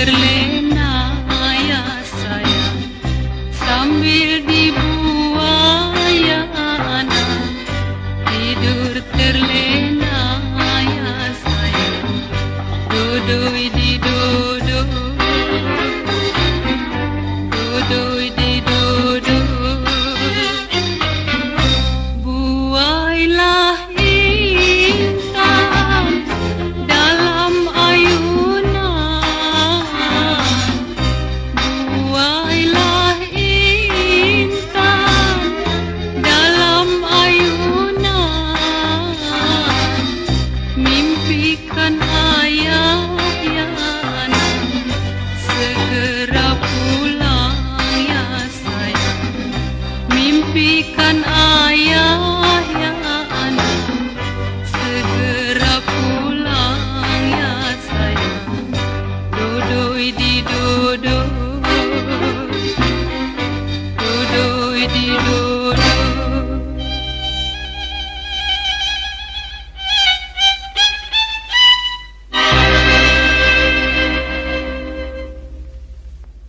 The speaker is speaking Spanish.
terlena